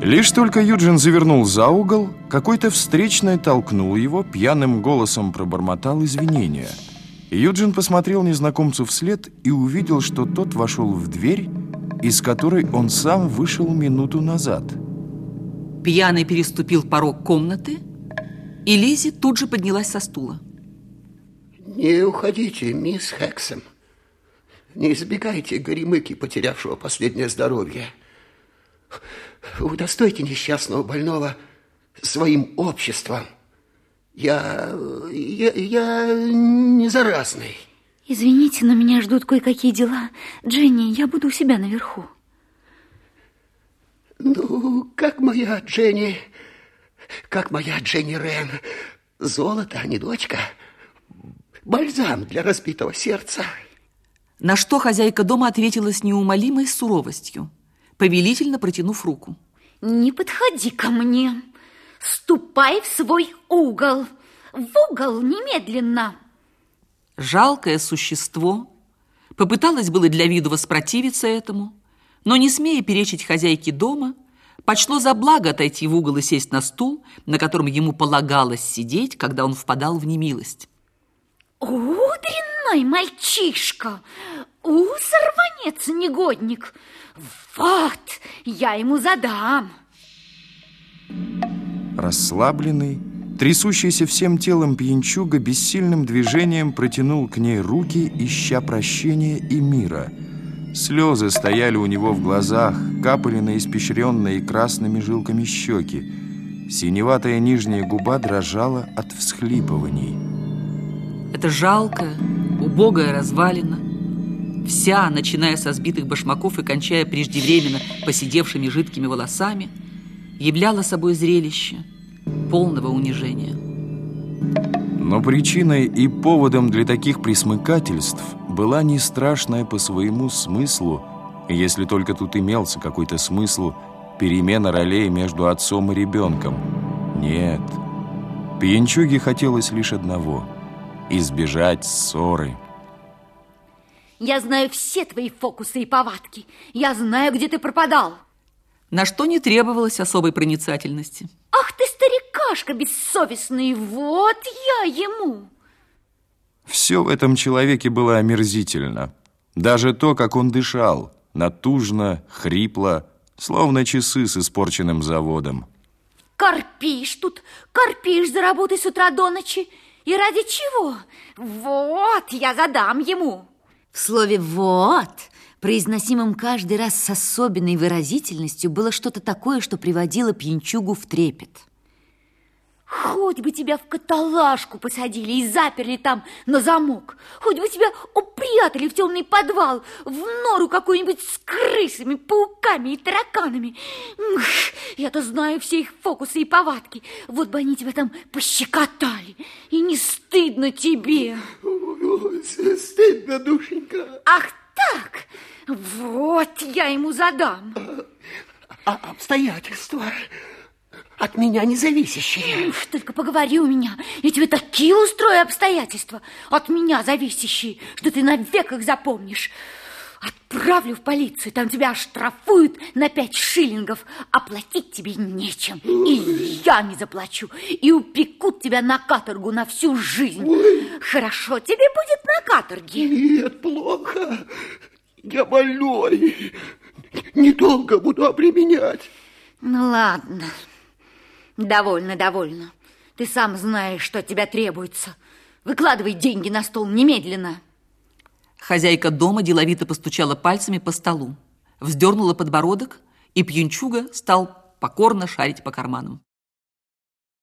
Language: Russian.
Лишь только Юджин завернул за угол, какой-то встречный толкнул его, пьяным голосом пробормотал извинения. Юджин посмотрел незнакомцу вслед и увидел, что тот вошел в дверь, из которой он сам вышел минуту назад. Пьяный переступил порог комнаты, и Лизи тут же поднялась со стула. Не уходите, мисс Хексом. Не избегайте горемыки, потерявшего последнее здоровье. Удостойте несчастного больного своим обществом. Я, я, я не заразный. Извините, но меня ждут кое-какие дела. Дженни, я буду у себя наверху. Ну, как моя Дженни, как моя Дженни Рен. Золото, а не дочка. Бальзам для разбитого сердца. На что хозяйка дома ответила с неумолимой суровостью повелительно протянув руку. Не подходи ко мне. Ступай в свой угол. В угол немедленно. Жалкое существо попыталось было для виду воспротивиться этому, но, не смея перечить хозяйке дома, почло за благо отойти в угол и сесть на стул, на котором ему полагалось сидеть, когда он впадал в немилость. О, дрянной мальчишка! У, сорванец, негодник! Вот, я ему задам. Расслабленный, трясущийся всем телом пьянчуга бессильным движением протянул к ней руки, ища прощения и мира. Слезы стояли у него в глазах, капали на испещренные красными жилками щеки. Синеватая нижняя губа дрожала от всхлипываний. Это жалкая, убогая развалина Вся, начиная со сбитых башмаков и кончая преждевременно посидевшими жидкими волосами, являла собой зрелище полного унижения. Но причиной и поводом для таких присмыкательств была не страшная по своему смыслу, если только тут имелся какой-то смысл перемена ролей между отцом и ребенком. Нет, пьянчуге хотелось лишь одного – избежать ссоры – я знаю все твои фокусы и повадки. Я знаю, где ты пропадал. На что не требовалось особой проницательности. Ах ты, старикашка бессовестный, вот я ему. Все в этом человеке было омерзительно. Даже то, как он дышал, натужно, хрипло, словно часы с испорченным заводом. Корпишь тут, корпишь за работой с утра до ночи. И ради чего? Вот, я задам ему. В слове «вот», произносимом каждый раз с особенной выразительностью, было что-то такое, что приводило пьянчугу в трепет. Хоть бы тебя в каталажку посадили и заперли там на замок. Хоть бы тебя упрятали в темный подвал, в нору какую-нибудь с крысами, пауками и тараканами. Я-то знаю все их фокусы и повадки. Вот бы они тебя там пощекотали. И не стыдно тебе. Стыдно, душенька. Ах так? Вот я ему задам. А, а обстоятельства от меня не зависящие. Уж только поговори у меня. Я тебе такие устрою обстоятельства, от меня зависящие, что ты навек их запомнишь. Отправлю в полицию, там тебя оштрафуют на пять шиллингов, а платить тебе нечем. И я не заплачу, и упекут тебя на каторгу на всю жизнь. Хорошо тебе будет на каторге. Нет, плохо. Я больной. Недолго буду обременять. Ну, ладно. Довольно, довольно. Ты сам знаешь, что от тебя требуется. Выкладывай деньги на стол немедленно. Хозяйка дома деловито постучала пальцами по столу, вздернула подбородок, и пьянчуга стал покорно шарить по карманам.